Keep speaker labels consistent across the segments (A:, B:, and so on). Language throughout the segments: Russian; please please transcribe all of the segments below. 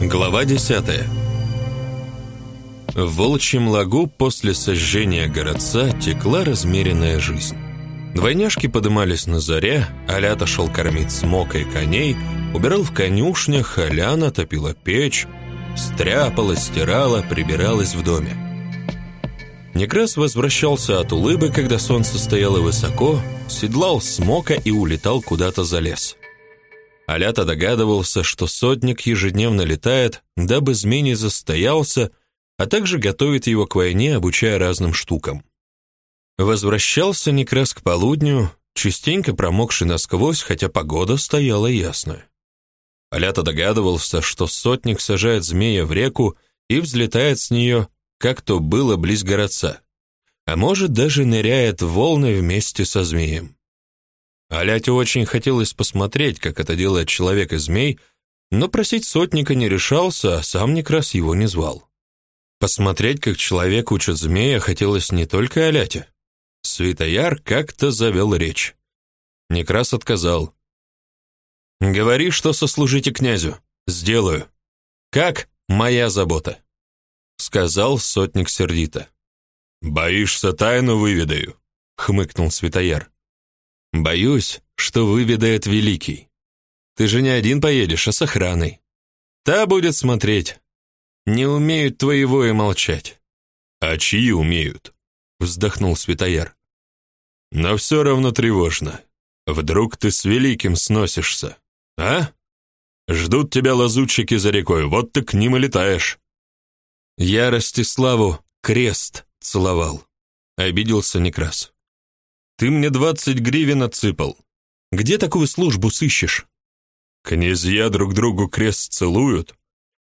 A: Глава 10. В Волчьем лагу после сожжения городца текла размеренная жизнь. Двойняшки подымались на заре, Аля шел кормить смока и коней, убирал в конюшнях, Аляна топила печь, стряпала, стирала, прибиралась в доме. Некрас возвращался от улыбы, когда солнце стояло высоко, седлал смока и улетал куда-то за лес. Алята догадывался, что сотник ежедневно летает, дабы змей застоялся, а также готовит его к войне, обучая разным штукам. Возвращался Некрас к полудню, частенько промокший насквозь, хотя погода стояла ясная. Алята догадывался, что сотник сажает змея в реку и взлетает с нее, как то было близ городца, а может даже ныряет в волны вместе со змеем. Аляте очень хотелось посмотреть, как это делает человек и змей, но просить сотника не решался, а сам Некрас его не звал. Посмотреть, как человек учит змея, хотелось не только Аляте. Святояр как-то завел речь. Некрас отказал. «Говори, что сослужите князю. Сделаю. Как? Моя забота», — сказал сотник сердито. «Боишься, тайну выведаю», — хмыкнул Святояр. Боюсь, что выведает Великий. Ты же не один поедешь, а с охраной. Та будет смотреть. Не умеют твоего и молчать. А чьи умеют? Вздохнул Святояр. Но все равно тревожно. Вдруг ты с Великим сносишься, а? Ждут тебя лазутчики за рекой, вот ты к ним и летаешь. Я Ростиславу крест целовал. Обиделся Некрас. Ты мне двадцать гривен отсыпал. Где такую службу сыщешь? Князья друг другу крест целуют,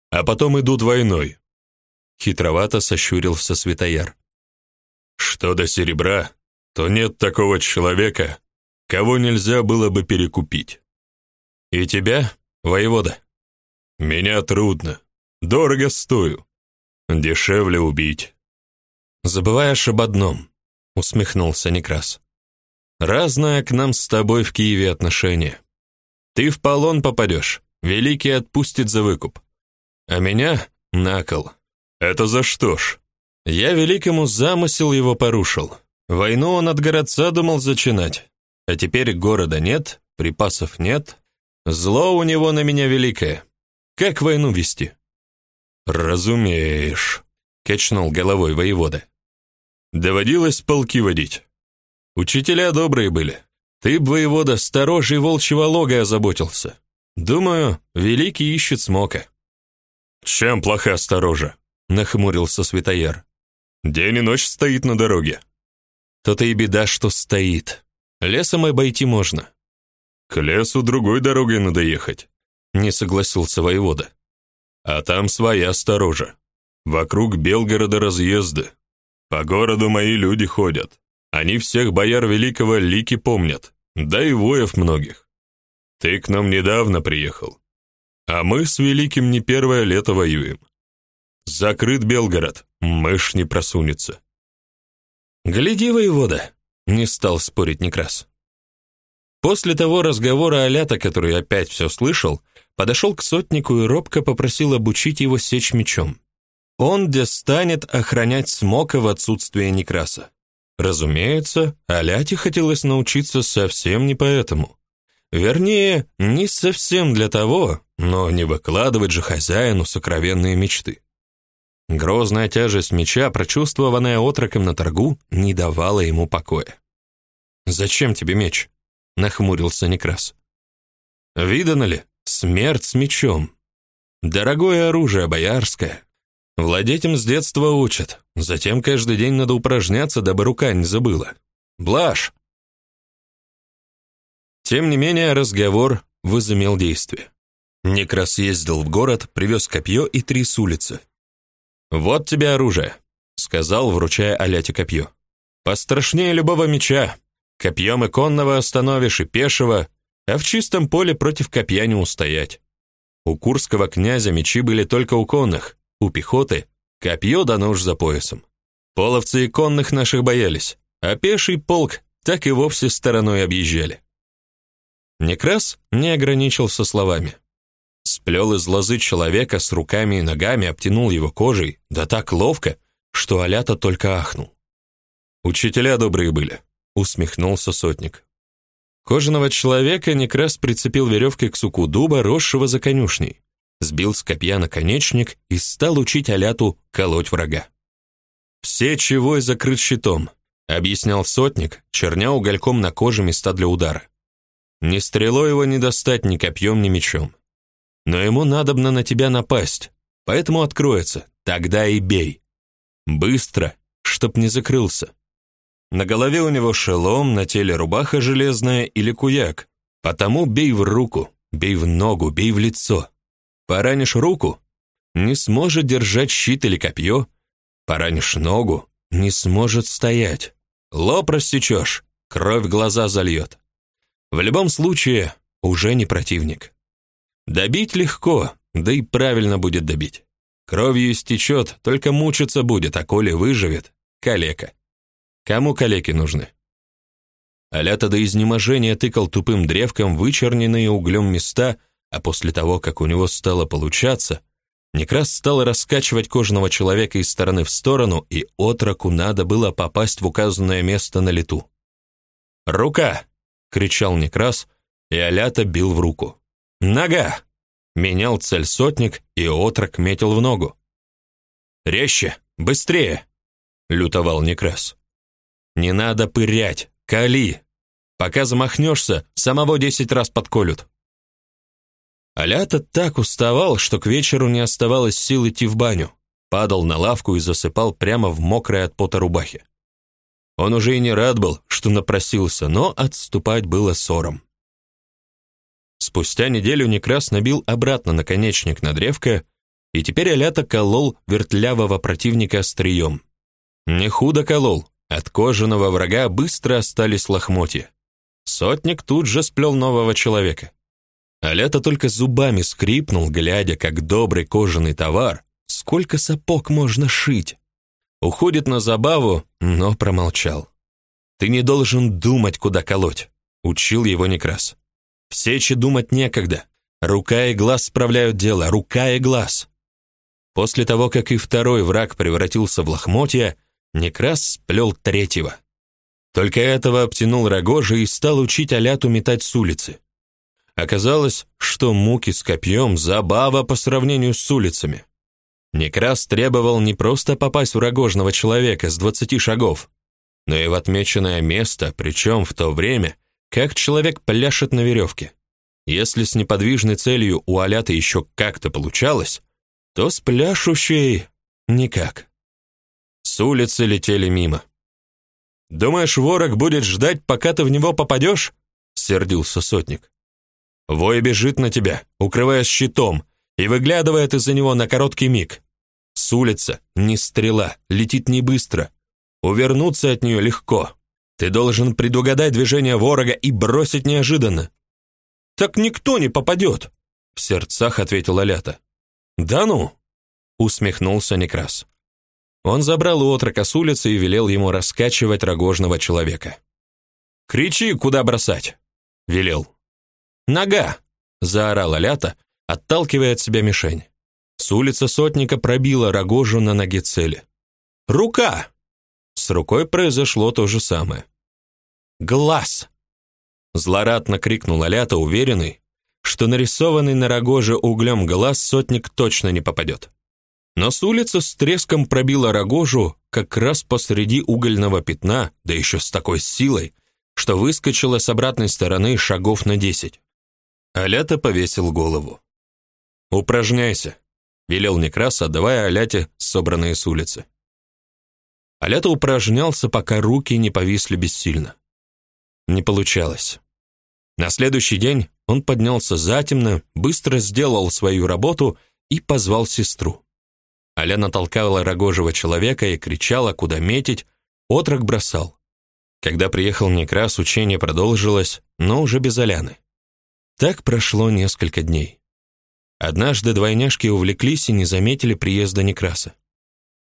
A: а потом идут войной. Хитровато сощурился Святояр. Что до серебра, то нет такого человека, кого нельзя было бы перекупить. И тебя, воевода? Меня трудно, дорого стою. Дешевле убить. Забываешь об одном, усмехнулся Некрас. Разное к нам с тобой в Киеве отношение. Ты в полон попадешь, великий отпустит за выкуп. А меня — на кол. Это за что ж? Я великому замысел его порушил. Войну он от городца думал зачинать. А теперь города нет, припасов нет. Зло у него на меня великое. Как войну вести? Разумеешь, качнул головой воевода. Доводилось полки водить. Учителя добрые были. Ты б, воевода, сторожей волчьего лога озаботился. Думаю, великий ищет смока. Чем плоха сторожа? Нахмурился Святояр. День и ночь стоит на дороге. То-то и беда, что стоит. Лесом обойти можно. К лесу другой дорогой надо ехать. Не согласился воевода. А там своя сторожа. Вокруг Белгорода разъезды. По городу мои люди ходят. Они всех бояр великого лики помнят, да и воев многих. Ты к нам недавно приехал, а мы с великим не первое лето воюем. Закрыт Белгород, мышь не просунется. Гляди, воевода, не стал спорить Некрас. После того разговора Алята, который опять все слышал, подошел к сотнику и робко попросил обучить его сечь мечом. Он где станет охранять Смока в отсутствие Некраса. Разумеется, Аляте хотелось научиться совсем не поэтому. Вернее, не совсем для того, но не выкладывать же хозяину сокровенные мечты. Грозная тяжесть меча, прочувствованная отроком на торгу, не давала ему покоя. «Зачем тебе меч?» — нахмурился Некрас. «Видано ли, смерть с мечом. Дорогое оружие, боярское, Владеть им с детства учат. Затем каждый день надо упражняться, дабы рука не забыла. Блажь! Тем не менее, разговор возымел действие. Некрас ездил в город, привез копье и три с улицы. «Вот тебе оружие», — сказал, вручая Аляте копье. «Пострашнее любого меча. Копьем и конного остановишь, и пешего, а в чистом поле против копья не устоять. У курского князя мечи были только у конных, у пехоты копье да нож за поясом. Половцы и конных наших боялись, а пеший полк так и вовсе стороной объезжали. Некрас не ограничился словами. Сплел из лозы человека с руками и ногами, обтянул его кожей, да так ловко, что Алята только ахнул. «Учителя добрые были», — усмехнулся сотник. Кожаного человека Некрас прицепил веревкой к суку дуба, росшего за конюшней, сбил с копья наконечник и стал учить Аляту колоть врага. «Все чего и закрыт щитом», — объяснял сотник, черня угольком на коже места для удара. «Ни стрелой его не достать ни копьем, ни мечом. Но ему надобно на тебя напасть, поэтому откроется, тогда и бей. Быстро, чтоб не закрылся. На голове у него шелом, на теле рубаха железная или куяк. Потому бей в руку, бей в ногу, бей в лицо. Поранишь руку — не сможет держать щит или копье. Поранишь ногу — не сможет стоять. Лоб рассечешь, кровь глаза зальет. В любом случае, уже не противник. Добить легко, да и правильно будет добить. Кровью истечет, только мучиться будет, а коли выживет — калека. Кому калеки нужны? Алята до изнеможения тыкал тупым древком вычерненные углем места, а после того, как у него стало получаться, Некрас стал раскачивать кожаного человека из стороны в сторону, и отроку надо было попасть в указанное место на лету. «Рука!» — кричал Некрас, и Алята бил в руку. «Нога!» — менял цель сотник, и отрок метил в ногу. «Резче! Быстрее!» — лютовал Некрас. Не надо пырять, кали. Пока замахнешься, самого десять раз подколют. Алята так уставал, что к вечеру не оставалось сил идти в баню. Падал на лавку и засыпал прямо в мокрой от пота рубахе. Он уже и не рад был, что напросился, но отступать было ссором. Спустя неделю Некрас набил обратно наконечник на древко, и теперь Алята колол вертлявого противника острием. Не худо колол, от кожаного врага быстро остались лохмотья. Сотник тут же сплел нового человека. А лето только зубами скрипнул, глядя, как добрый кожаный товар, сколько сапог можно шить. Уходит на забаву, но промолчал. Ты не должен думать, куда колоть, учил его Некрас. В сече думать некогда. Рука и глаз справляют дело, рука и глаз. После того, как и второй враг превратился в лохмотья, Некрас сплел третьего. Только этого обтянул рогожи и стал учить Аляту метать с улицы. Оказалось, что муки с копьем – забава по сравнению с улицами. Некрас требовал не просто попасть в рогожного человека с двадцати шагов, но и в отмеченное место, причем в то время, как человек пляшет на веревке. Если с неподвижной целью у Аляты еще как-то получалось, то с пляшущей – никак. С улицы летели мимо. «Думаешь, ворог будет ждать, пока ты в него попадешь?» — сердился сотник. «Вой бежит на тебя, укрываясь щитом, и выглядывает из-за него на короткий миг. С улицы не стрела, летит не быстро. Увернуться от нее легко. Ты должен предугадать движение ворога и бросить неожиданно». «Так никто не попадет!» — в сердцах ответил Алята. «Да ну!» — усмехнулся Некрас. Он забрал у отрока с улицы и велел ему раскачивать рогожного человека. «Кричи, куда бросать!» — велел. «Нога!» — заорала Лята, отталкивая от себя мишень. С улицы сотника пробила рогожу на ноге цели. «Рука!» С рукой произошло то же самое. «Глаз!» Злорадно крикнула Лята, уверенный, что нарисованный на рогоже углем глаз сотник точно не попадет. Но с улицы с треском пробила рогожу как раз посреди угольного пятна, да еще с такой силой, что выскочила с обратной стороны шагов на десять. Алята повесил голову. «Упражняйся», — велел Некрас, отдавая Аляте собранные с улицы. Алята упражнялся, пока руки не повисли бессильно. Не получалось. На следующий день он поднялся затемно, быстро сделал свою работу и позвал сестру. Аляна толкала рогожего человека и кричала, куда метить, отрок бросал. Когда приехал Некрас, учение продолжилось, но уже без Аляны. Так прошло несколько дней. Однажды двойняшки увлеклись и не заметили приезда Некраса.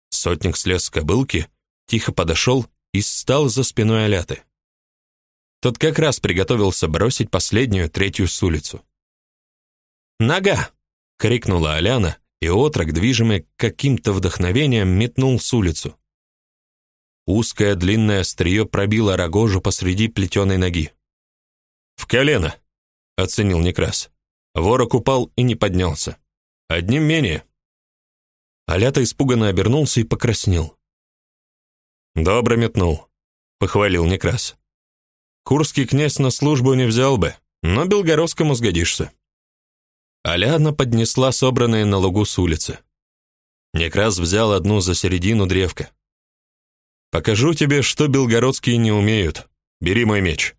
A: Сотник слез с кобылки, тихо подошел и стал за спиной Аляты. Тот как раз приготовился бросить последнюю, третью с улицу. «Нога!» — крикнула Аляна, и отрок, движимый каким-то вдохновением, метнул с улицу. Узкое длинное острие пробило рогожу посреди плетеной ноги. «В колено!» — оценил Некрас. Ворок упал и не поднялся. «Одним менее». Алята испуганно обернулся и покраснел. «Добро метнул», — похвалил Некрас. «Курский князь на службу не взял бы, но Белгородскому сгодишься». Аляна поднесла собранные на лугу с улицы. Некрас взял одну за середину древка. Покажу тебе, что белгородские не умеют. Бери мой меч.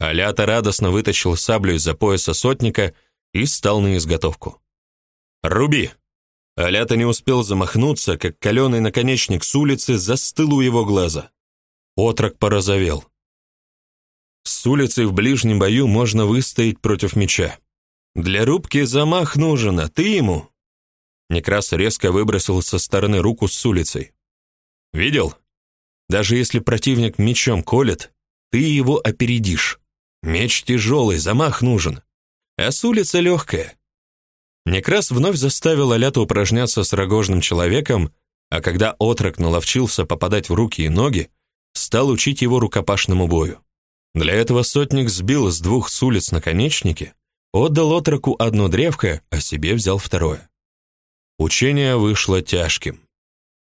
A: Алята радостно вытащил саблю из-за пояса сотника и стал на изготовку. Руби. Алята не успел замахнуться, как каленый наконечник с улицы застыл у его глаза. Отрок порозовел. С улицы в ближнем бою можно выстоять против меча. Для рубки замах нужен, а ты ему. Некрас резко выбросил со стороны руку с улицей. Видел? Даже если противник мечом колет, ты его опередишь. Меч тяжелый, замах нужен. А с улицы легкая. Некрас вновь заставил Алята упражняться с рогожным человеком, а когда отрок наловчился попадать в руки и ноги, стал учить его рукопашному бою. Для этого сотник сбил с двух с улиц наконечники, отдал отроку одно древко, а себе взял второе. Учение вышло тяжким.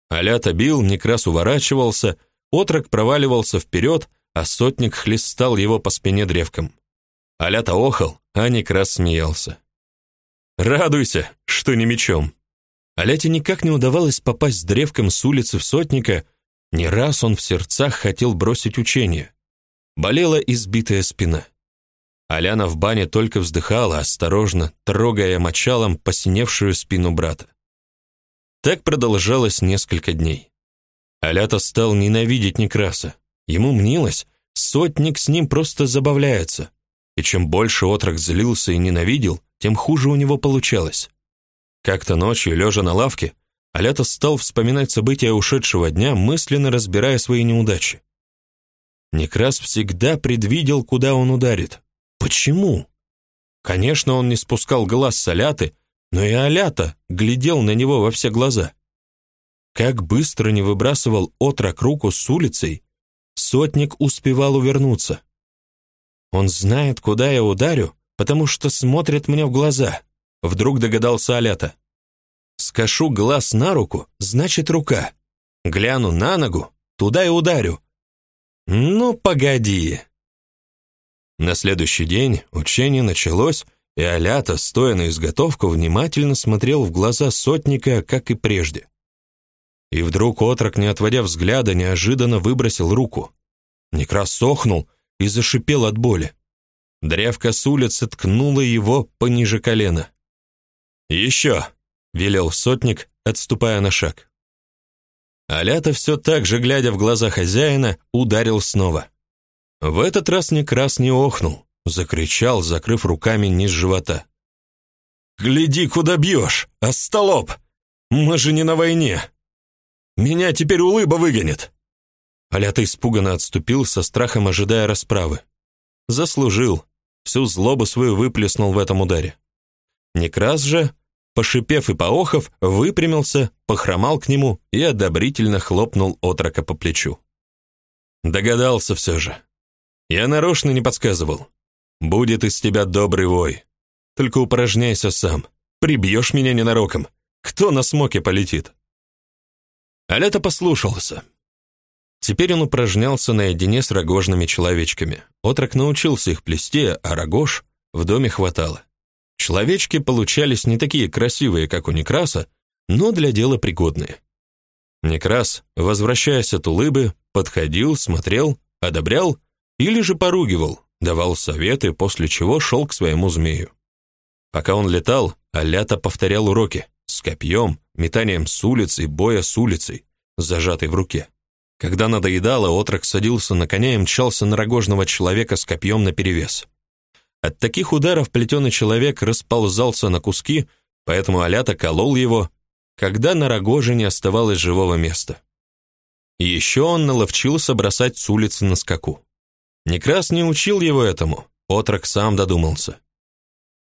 A: Алята бил, Некрас уворачивался, Отрок проваливался вперед, а сотник хлестал его по спине древком. Алята охал, а Некрас смеялся. «Радуйся, что не мечом!» Аляте никак не удавалось попасть с древком с улицы в сотника, не раз он в сердцах хотел бросить учение. Болела избитая спина. Аляна в бане только вздыхала, осторожно, трогая мочалом посиневшую спину брата. Так продолжалось несколько дней. Алята стал ненавидеть Некраса. Ему мнилось, сотник с ним просто забавляется. И чем больше отрок злился и ненавидел, тем хуже у него получалось. Как-то ночью, лежа на лавке, Алята стал вспоминать события ушедшего дня, мысленно разбирая свои неудачи. Некрас всегда предвидел, куда он ударит. Почему? Конечно, он не спускал глаз с Аляты, но и Алята глядел на него во все глаза. Как быстро не выбрасывал отрок руку с улицей, сотник успевал увернуться. Он знает, куда я ударю, потому что смотрит мне в глаза. Вдруг догадался Алята. Скашу глаз на руку, значит рука. Гляну на ногу, туда и ударю. Ну, погоди. На следующий день учение началось, и Алята, стоя на изготовку, внимательно смотрел в глаза сотника, как и прежде. И вдруг отрок, не отводя взгляда, неожиданно выбросил руку. Некрас сохнул и зашипел от боли. Древко с улицы ткнуло его пониже колена. «Еще!» — велел сотник, отступая на шаг. Алята все так же, глядя в глаза хозяина, ударил снова. В этот раз Некрас не охнул, закричал, закрыв руками низ живота. «Гляди, куда бьешь, остолоп! Мы же не на войне!» Меня теперь улыба выгонит!» Алята испуганно отступил, со страхом ожидая расправы. Заслужил. Всю злобу свою выплеснул в этом ударе. Некрас же, пошипев и поохов, выпрямился, похромал к нему и одобрительно хлопнул отрока по плечу. Догадался все же. Я нарочно не подсказывал. Будет из тебя добрый вой. Только упражняйся сам. Прибьешь меня ненароком. Кто на смоке полетит? Алята послушался. Теперь он упражнялся наедине с рогожными человечками. Отрок научился их плести, а рогож в доме хватало. Человечки получались не такие красивые, как у Некраса, но для дела пригодные. Некрас, возвращаясь от улыбы, подходил, смотрел, одобрял или же поругивал, давал советы, после чего шел к своему змею. Пока он летал, Алята повторял уроки с копьем, метанием с улицы, боя с улицей, зажатой в руке. Когда надоедало, отрок садился на коня и мчался на рогожного человека с копьем наперевес. От таких ударов плетеный человек расползался на куски, поэтому Алята колол его, когда на рогоже не оставалось живого места. Еще он наловчился бросать с улицы на скаку. Некрас не учил его этому, отрок сам додумался.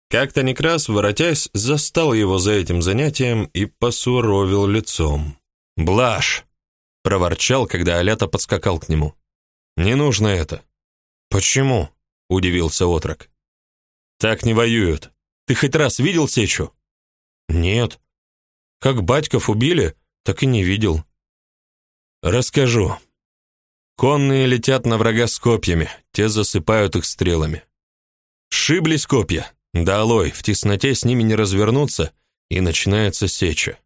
A: Как-то Некрас, воротясь, застал его за этим занятием и посуровил лицом. «Блажь!» — проворчал, когда Алята подскакал к нему. «Не нужно это». «Почему?» — удивился отрок. «Так не воюют. Ты хоть раз видел сечу?» «Нет. Как батьков убили, так и не видел». «Расскажу. Конные летят на врага с копьями, те засыпают их стрелами. Шиблись копья, да алой, в тесноте с ними не развернуться, и начинается сеча.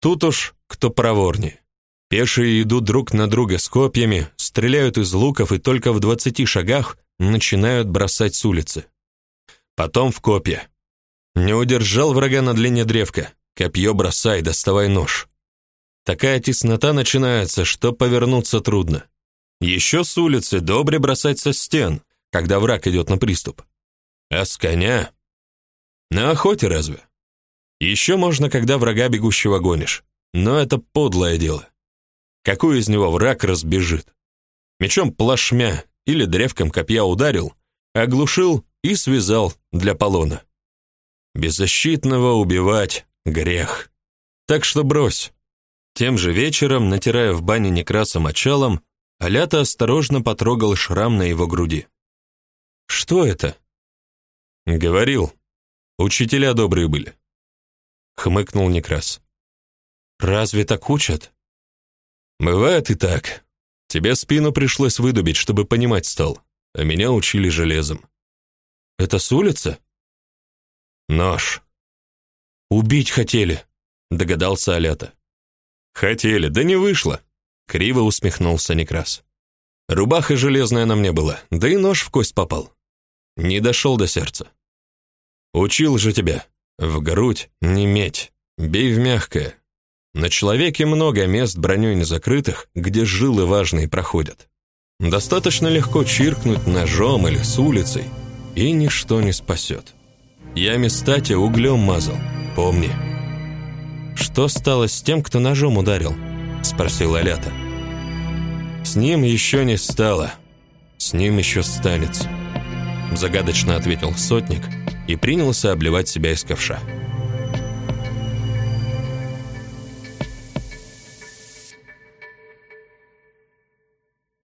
A: Тут уж кто проворнее. Пешие идут друг на друга с копьями, стреляют из луков и только в двадцати шагах начинают бросать с улицы. Потом в копья. Не удержал врага на длине древка. Копье бросай, доставай нож. Такая теснота начинается, что повернуться трудно. Еще с улицы добре бросать со стен, когда враг идет на приступ. А с коня? На охоте разве? Еще можно, когда врага бегущего гонишь. Но это подлое дело. Какой из него враг разбежит? Мечом плашмя или древком копья ударил, оглушил и связал для полона. Беззащитного убивать грех. Так что брось. Тем же вечером, натирая в бане Некраса мочалом, Алята осторожно потрогал шрам на его груди. Что это? Говорил. Учителя добрые были. Хмыкнул Некрас. Разве так учат? Бывает и так. Тебе спину пришлось выдубить, чтобы понимать стал, а меня учили железом. Это с улицы? Нож. Убить хотели, догадался Алята. Хотели, да не вышло, криво усмехнулся Некрас. Рубаха железная на мне была, да и нож в кость попал. Не дошел до сердца. Учил же тебя. В грудь не медь, бей в мягкое. На человеке много мест броней не закрытых, где жилы важные проходят. Достаточно легко чиркнуть ножом или с улицей, и ничто не спасет. Я места те углем мазал, помни. Что стало с тем, кто ножом ударил? спросила Лята. С ним еще не стало. С ним еще станется, загадочно ответил сотник и принялся обливать себя из ковша.